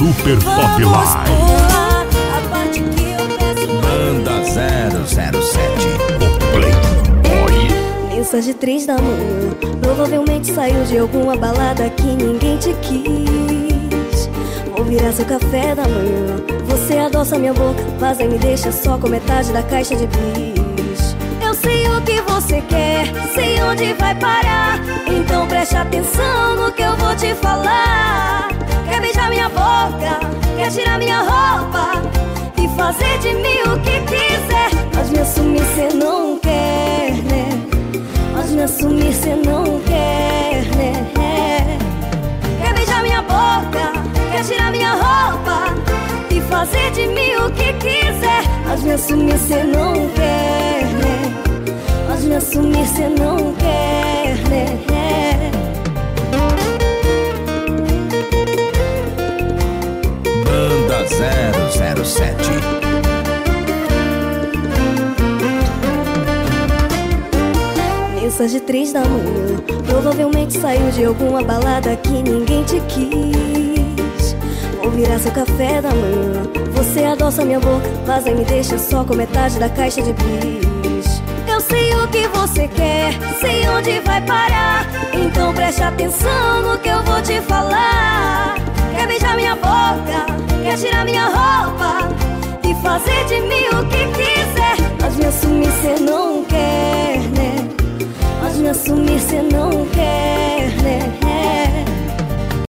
Super Pop Live. A parte que eu peço Banda 007 O Playboy. Mensagem três da manhã. Provavelmente saiu de alguma balada que ninguém te quis. Vou virar seu café da manhã. Você adoça minha boca Vaza e me deixa só com metade da caixa de bis. Eu sei o que você quer Sei onde vai parar. Então preste atenção no que eu vou te falar tirar minha roupa E fazer de mim o que quiser Mas me assumir cê não quer, né? Mas me assumir cê não quer, né? Quer beijar minha boca, quer tirar minha roupa E fazer de mim o que quiser Mas me assumir cê não quer, né? Mas me assumir cê não 007 Mensagem três da manhã Provavelmente saiu de alguma balada que ninguém te quis. Vou virar seu café da manhã Você adoça minha boca Vaza e me deixa só com metade da caixa de bis. Eu sei o que você quer Sei onde vai parar Então preste atenção no que eu vou te falar. Quer beijar minha boca Quer tirar minha roupa E fazer de mim o que quiser Mas me assumir cê não quer, né? Mas me assumir cê não quer, né?